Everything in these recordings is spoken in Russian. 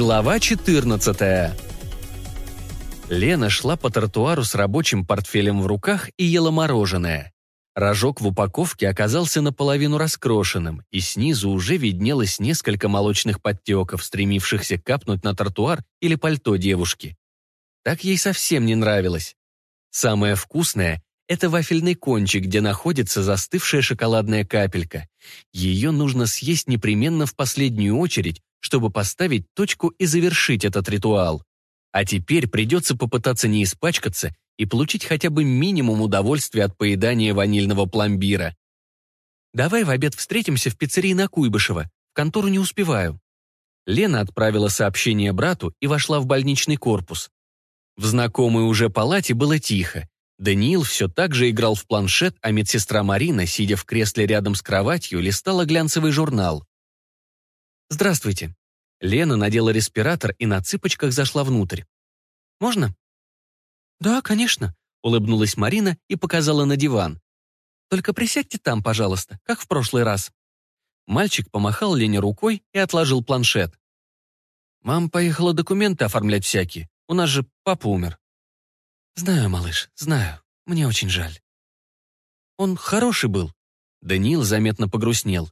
Глава 14 Лена шла по тротуару с рабочим портфелем в руках и ела мороженое. Рожок в упаковке оказался наполовину раскрошенным, и снизу уже виднелось несколько молочных подтеков, стремившихся капнуть на тротуар или пальто девушки. Так ей совсем не нравилось. Самое вкусное — это вафельный кончик, где находится застывшая шоколадная капелька. Ее нужно съесть непременно в последнюю очередь, чтобы поставить точку и завершить этот ритуал. А теперь придется попытаться не испачкаться и получить хотя бы минимум удовольствия от поедания ванильного пломбира. «Давай в обед встретимся в пиццерии на Куйбышева. В контору не успеваю». Лена отправила сообщение брату и вошла в больничный корпус. В знакомой уже палате было тихо. Даниил все так же играл в планшет, а медсестра Марина, сидя в кресле рядом с кроватью, листала глянцевый журнал. «Здравствуйте». Лена надела респиратор и на цыпочках зашла внутрь. «Можно?» «Да, конечно», — улыбнулась Марина и показала на диван. «Только присядьте там, пожалуйста, как в прошлый раз». Мальчик помахал Лене рукой и отложил планшет. «Мам поехала документы оформлять всякие. У нас же папа умер». «Знаю, малыш, знаю. Мне очень жаль». «Он хороший был». Даниил заметно погрустнел.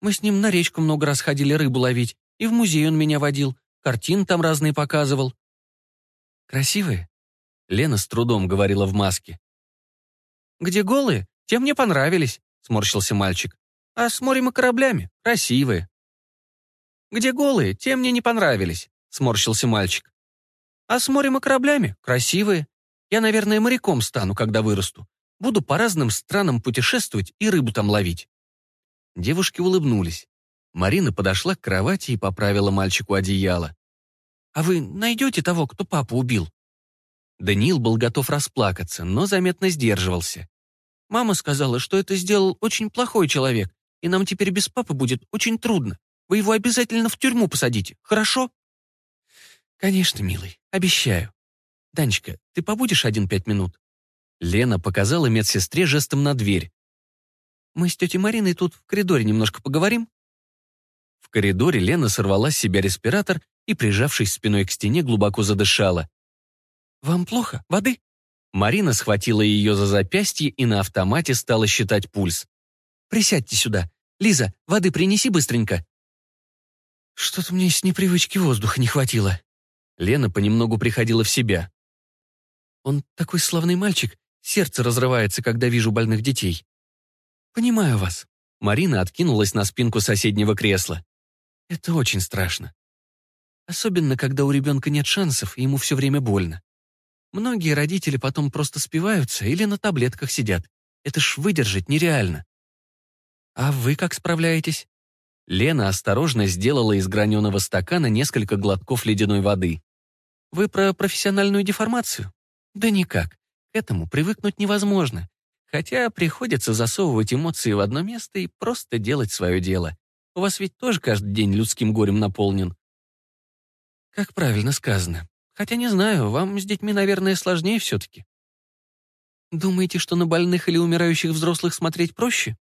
Мы с ним на речку много раз ходили рыбу ловить, и в музей он меня водил, картин там разные показывал. Красивые? Лена с трудом говорила в маске. Где голые, те мне понравились, сморщился мальчик. А с морем и кораблями красивые. Где голые, те мне не понравились, сморщился мальчик. А с морем и кораблями красивые. Я, наверное, моряком стану, когда вырасту. Буду по разным странам путешествовать и рыбу там ловить. Девушки улыбнулись. Марина подошла к кровати и поправила мальчику одеяло. «А вы найдете того, кто папу убил?» Даниил был готов расплакаться, но заметно сдерживался. «Мама сказала, что это сделал очень плохой человек, и нам теперь без папы будет очень трудно. Вы его обязательно в тюрьму посадите, хорошо?» «Конечно, милый, обещаю. Данечка, ты побудешь один пять минут?» Лена показала медсестре жестом на дверь. Мы с тетей Мариной тут в коридоре немножко поговорим?» В коридоре Лена сорвала с себя респиратор и, прижавшись спиной к стене, глубоко задышала. «Вам плохо? Воды?» Марина схватила ее за запястье и на автомате стала считать пульс. «Присядьте сюда. Лиза, воды принеси быстренько». «Что-то мне с непривычки воздуха не хватило». Лена понемногу приходила в себя. «Он такой славный мальчик, сердце разрывается, когда вижу больных детей. «Понимаю вас». Марина откинулась на спинку соседнего кресла. «Это очень страшно. Особенно, когда у ребенка нет шансов, и ему все время больно. Многие родители потом просто спиваются или на таблетках сидят. Это ж выдержать нереально. А вы как справляетесь?» Лена осторожно сделала из граненого стакана несколько глотков ледяной воды. «Вы про профессиональную деформацию?» «Да никак. К этому привыкнуть невозможно. Хотя приходится засовывать эмоции в одно место и просто делать свое дело. У вас ведь тоже каждый день людским горем наполнен. Как правильно сказано. Хотя не знаю, вам с детьми, наверное, сложнее все-таки. Думаете, что на больных или умирающих взрослых смотреть проще?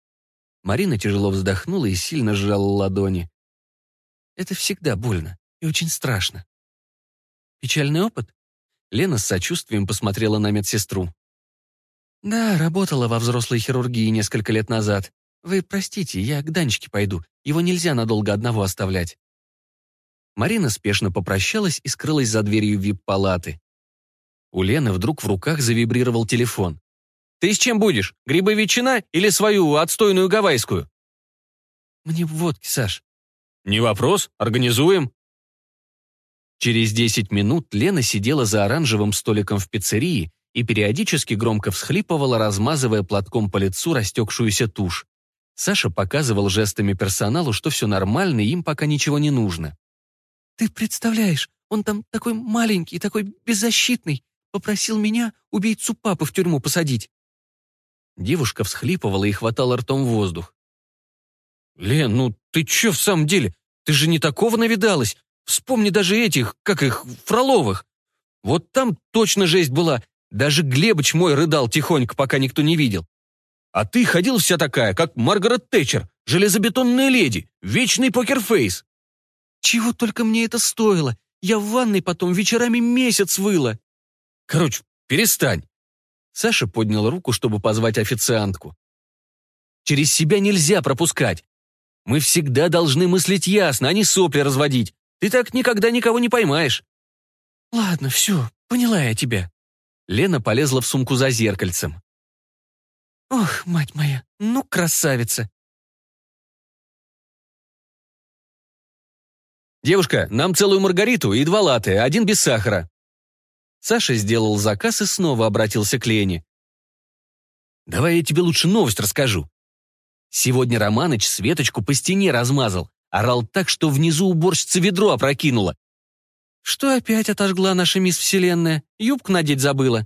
Марина тяжело вздохнула и сильно сжала ладони. Это всегда больно и очень страшно. Печальный опыт? Лена с сочувствием посмотрела на медсестру. «Да, работала во взрослой хирургии несколько лет назад. Вы простите, я к Данечке пойду. Его нельзя надолго одного оставлять». Марина спешно попрощалась и скрылась за дверью вип-палаты. У Лены вдруг в руках завибрировал телефон. «Ты с чем будешь? Грибовичина или свою отстойную гавайскую?» «Мне водки, Саш». «Не вопрос, организуем». Через десять минут Лена сидела за оранжевым столиком в пиццерии и периодически громко всхлипывала, размазывая платком по лицу растекшуюся тушь. Саша показывал жестами персоналу, что все нормально, и им пока ничего не нужно. «Ты представляешь, он там такой маленький, такой беззащитный, попросил меня, убийцу папы, в тюрьму посадить». Девушка всхлипывала и хватала ртом воздух. «Лен, ну ты че в самом деле? Ты же не такого навидалась. Вспомни даже этих, как их, Фроловых. Вот там точно жесть была. Даже Глебыч мой рыдал тихонько, пока никто не видел. А ты ходил вся такая, как Маргарет Тэтчер, железобетонная леди, вечный покерфейс. Чего только мне это стоило? Я в ванной потом вечерами месяц выла. Короче, перестань. Саша поднял руку, чтобы позвать официантку. Через себя нельзя пропускать. Мы всегда должны мыслить ясно, а не сопли разводить. Ты так никогда никого не поймаешь. Ладно, все, поняла я тебя. Лена полезла в сумку за зеркальцем. Ох, мать моя, ну красавица. «Девушка, нам целую маргариту и два латте, один без сахара». Саша сделал заказ и снова обратился к Лене. «Давай я тебе лучше новость расскажу. Сегодня Романыч Светочку по стене размазал, орал так, что внизу уборщица ведро опрокинула. Что опять отожгла наша мисс Вселенная? Юбку надеть забыла.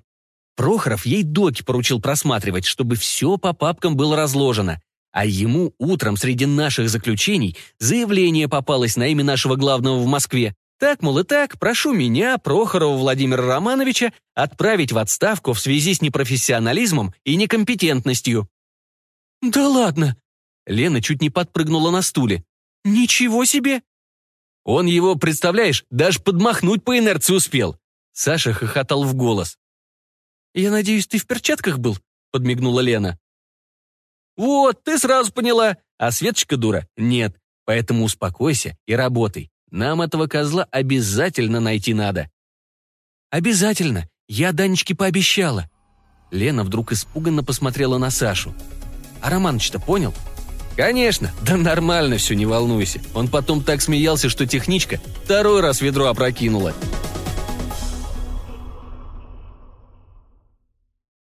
Прохоров ей доки поручил просматривать, чтобы все по папкам было разложено. А ему утром среди наших заключений заявление попалось на имя нашего главного в Москве. Так, мол, и так, прошу меня, Прохорова Владимира Романовича, отправить в отставку в связи с непрофессионализмом и некомпетентностью. «Да ладно!» Лена чуть не подпрыгнула на стуле. «Ничего себе!» Он его, представляешь, даже подмахнуть по инерции успел. Саша хохотал в голос. «Я надеюсь, ты в перчатках был?» — подмигнула Лена. «Вот, ты сразу поняла. А Светочка дура? Нет. Поэтому успокойся и работай. Нам этого козла обязательно найти надо». «Обязательно. Я Данечке пообещала». Лена вдруг испуганно посмотрела на Сашу. «А Романыч-то понял?» «Конечно. Да нормально все, не волнуйся. Он потом так смеялся, что техничка второй раз ведро опрокинула».